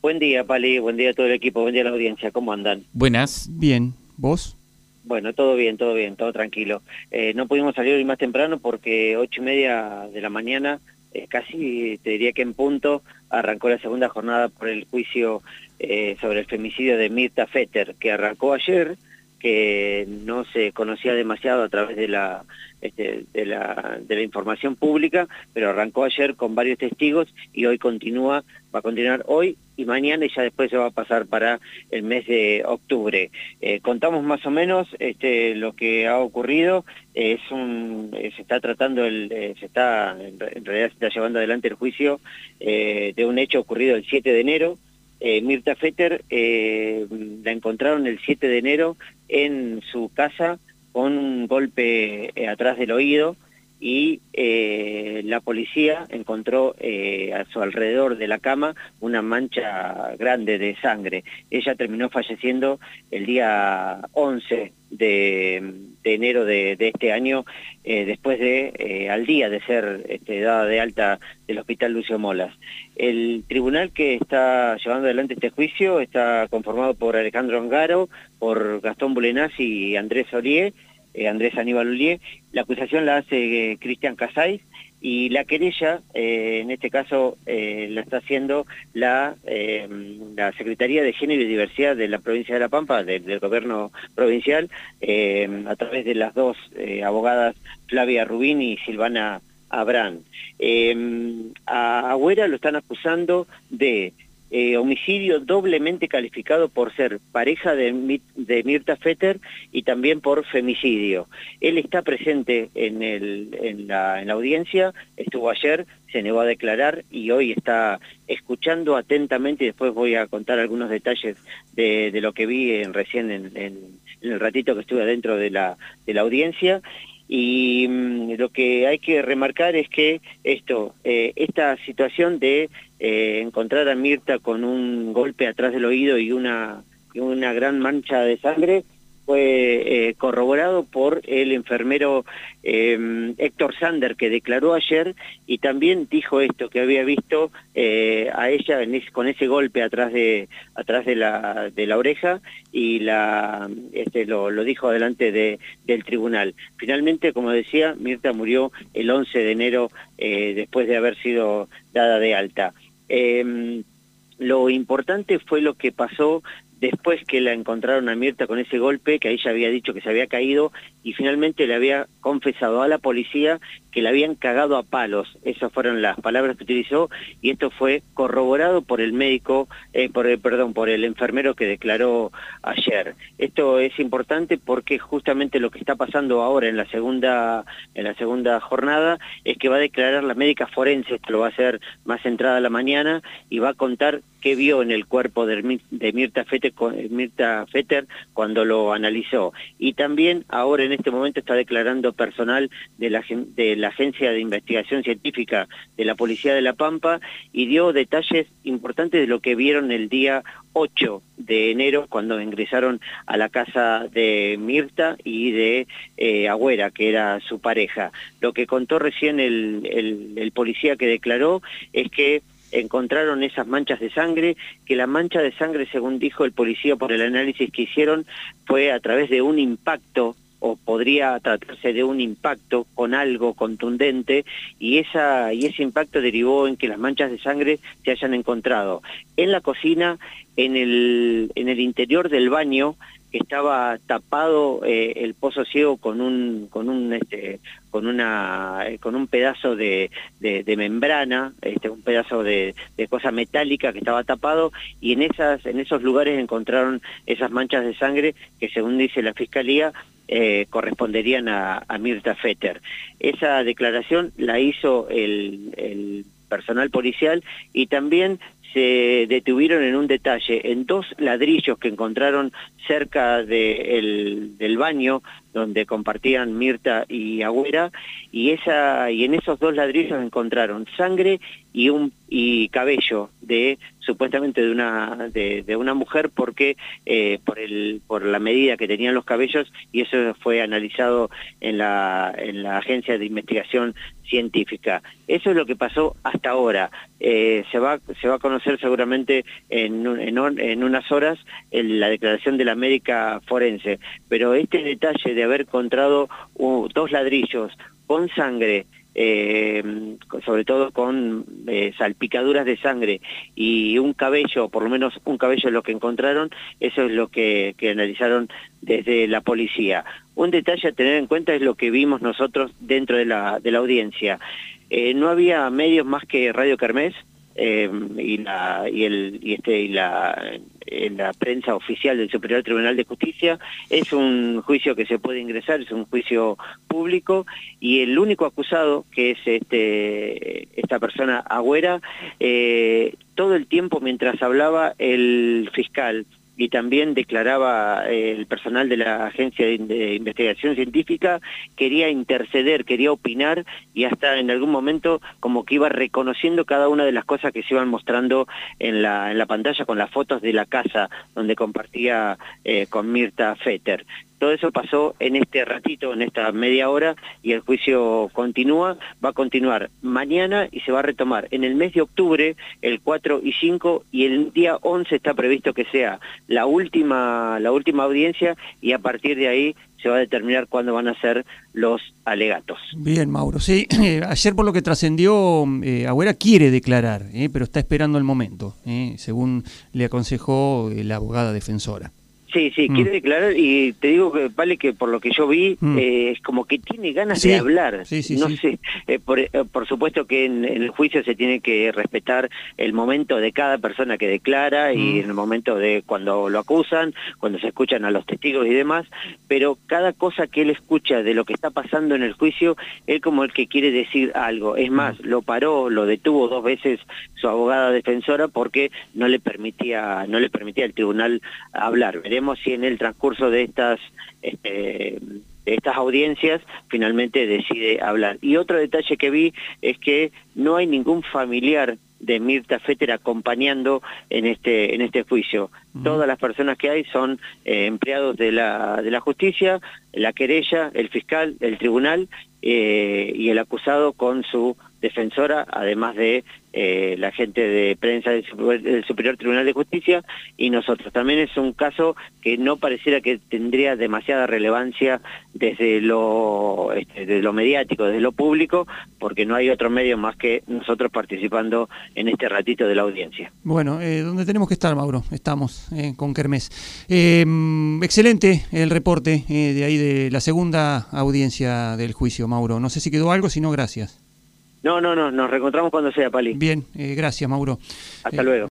Buen día, Pali, buen día a todo el equipo, buen día a la audiencia, ¿cómo andan? Buenas, bien, ¿vos? Bueno, todo bien, todo bien, todo tranquilo. Eh, no pudimos salir hoy más temprano porque ocho y media de la mañana, eh, casi te diría que en punto, arrancó la segunda jornada por el juicio eh, sobre el femicidio de Mirta Fetter, que arrancó ayer, que no se conocía demasiado a través de la, este, de la, de la información pública, pero arrancó ayer con varios testigos y hoy continúa, va a continuar hoy y mañana y ya después se va a pasar para el mes de octubre. Eh, contamos más o menos este, lo que ha ocurrido, es un, eh, se está tratando, el, eh, se está, en realidad se está llevando adelante el juicio de un hecho ocurrido el 7 de enero, Mirta Fetter la encontraron el 7 de enero en su casa con un golpe atrás del oído y la policía encontró a su alrededor de la cama una mancha grande de sangre. Ella terminó falleciendo el día 11 de, enero de, este año, eh, después de, eh, al día de ser este, dada de alta del Hospital Lucio Molas. El tribunal que está llevando adelante este juicio está conformado por Alejandro Angaro, por Gastón Bulenaz y Andrés Olié, eh, Andrés Aníbal Olié. La acusación la hace Cristian Casais, y la querella, eh, en este caso, eh, la está haciendo la, eh, la Secretaría de Género y Diversidad de la provincia de La Pampa, del gobierno provincial, a través de las dos abogadas Flavia Rubín y Silvana Abrán. a Agüera lo están acusando de eh, homicidio doblemente calificado por ser pareja de, Mirta Fetter y también por femicidio. Él está presente en, la, audiencia, estuvo ayer, se negó a declarar y hoy está escuchando atentamente y después voy a contar algunos detalles de, lo que vi recién en, el ratito que estuve dentro de la, de la audiencia y mm, lo que hay que remarcar es que esto, eh, esta situación de eh, encontrar a Mirta con un golpe atrás del oído y una, una gran mancha de sangre, fue eh, corroborado por el enfermero em, Héctor Sander, que declaró ayer y también dijo esto, que había visto eh, a ella con ese golpe atrás de, atrás de, la, de la oreja y la, este, lo, dijo delante de, del tribunal. Finalmente, como decía, Mirta murió el 11 de enero después de haber sido dada de alta. Em, lo importante fue lo que pasó después que la encontraron a Mirta con ese golpe, que ella había dicho que se había caído, y finalmente le había confesado a la policía que la habían cagado a palos. Esas fueron las palabras que utilizó, y esto fue corroborado por el médico, eh, por el, perdón, por el enfermero que declaró ayer. Esto es importante porque justamente lo que está pasando ahora en la segunda, en la segunda jornada es que va a declarar la médica forense, esto lo va a hacer más entrada a la mañana, y va a contar qué vio en el cuerpo de, Mirta, Fetter, Mirta Fetter cuando lo analizó. Y también ahora en este momento está declarando personal de la, de la Agencia de Investigación Científica de la Policía de La Pampa y dio detalles importantes de lo que vieron el día 8 de enero cuando ingresaron a la casa de Mirta y de eh, Agüera, que era su pareja. Lo que contó recién el policía que declaró es que encontraron esas manchas de sangre, que la mancha de sangre, según dijo el policía por el análisis que hicieron, fue a través de un impacto o podría tratarse de un impacto con algo contundente y, esa, y ese impacto derivó en que las manchas de sangre se hayan encontrado en la cocina, en el, en el interior del baño, estaba tapado eh, el pozo ciego con un con un este, con una con un pedazo de, de, membrana este un pedazo de, de, cosa metálica que estaba tapado y en esas en esos lugares encontraron esas manchas de sangre que según dice la fiscalía eh, corresponderían a, a, Mirta Fetter. Esa declaración la hizo el, el personal policial y también se detuvieron en un detalle, en dos ladrillos que encontraron cerca del baño donde compartían Mirta y Agüera, y, esa, y en esos dos ladrillos encontraron sangre y, un, y cabello de supuestamente de una, de, una mujer porque eh, por, el, por la medida que tenían los cabellos y eso fue analizado en la, en la Agencia de Investigación científica. Eso es lo que pasó hasta ahora. Eh, se, va, se va a conocer seguramente en, unas horas la declaración de la médica forense, pero este detalle de haber encontrado dos ladrillos con sangre, eh, sobre todo con eh, salpicaduras de sangre y un cabello, por lo menos un cabello lo que encontraron, eso es lo que analizaron desde la policía. Un detalle a tener en cuenta es lo que vimos nosotros dentro de la, audiencia. Eh, no había medios más que Radio Kermés eh, y, la, y, este, y la, la prensa oficial del Superior Tribunal de Justicia. Es un juicio que se puede ingresar, es un juicio público y el único acusado, que es este, esta persona Agüera, eh, todo el tiempo mientras hablaba el fiscal y también declaraba eh, el personal de la Agencia de Investigación Científica, quería interceder, quería opinar y hasta en algún momento como que iba reconociendo cada una de las cosas que se iban mostrando en la, pantalla con las fotos de la casa donde compartía eh, con Mirta Fetter. Todo eso pasó en este ratito, en esta media hora, y el juicio continúa, va a continuar mañana y se va a retomar en el mes de octubre, el 4 y 5, y el día 11 está previsto que sea la última, la última audiencia, y a partir de ahí se va a determinar cuándo van a ser los alegatos. Bien, Mauro. Sí, ayer por lo que trascendió, eh, Agüera quiere declarar, eh, pero está esperando el momento, eh, según le aconsejó la abogada defensora. Sí, sí, mm. quiere declarar y te digo que vale que por lo que yo vi mm. eh, es como que tiene ganas de hablar. Sí, sí, no sé, eh, por, eh, por, supuesto que en, el juicio se tiene que respetar el momento de cada persona que declara y mm. en el momento de cuando lo acusan, cuando se escuchan a los testigos y demás, pero cada cosa que él escucha de lo que está pasando en el juicio, él como el que quiere decir algo. Es más, lo paró, lo detuvo dos veces su abogada defensora porque no le permitía, no le permitía al tribunal hablar si en el transcurso de estas, este, de estas audiencias finalmente decide hablar. Y otro detalle que vi es que no hay ningún familiar de Mirta Fetter acompañando en este en este juicio. Todas las personas que hay son eh, empleados de la, de la justicia, la querella, el fiscal, el tribunal eh, y el acusado con su defensora, además de eh, la gente de prensa del Superior, Tribunal de Justicia y nosotros. También es un caso que no pareciera que tendría demasiada relevancia desde lo, este, lo mediático, desde lo público, porque no hay otro medio más que nosotros participando en este ratito de la audiencia. Bueno, eh, ¿dónde tenemos que estar, Mauro? Estamos eh, con Kermés. Eh, excelente el reporte de ahí de la segunda audiencia del juicio, Mauro. No sé si quedó algo, si no, gracias. No, no, no, nos reencontramos cuando sea, Pali. Bien, eh, gracias, Mauro. Hasta luego.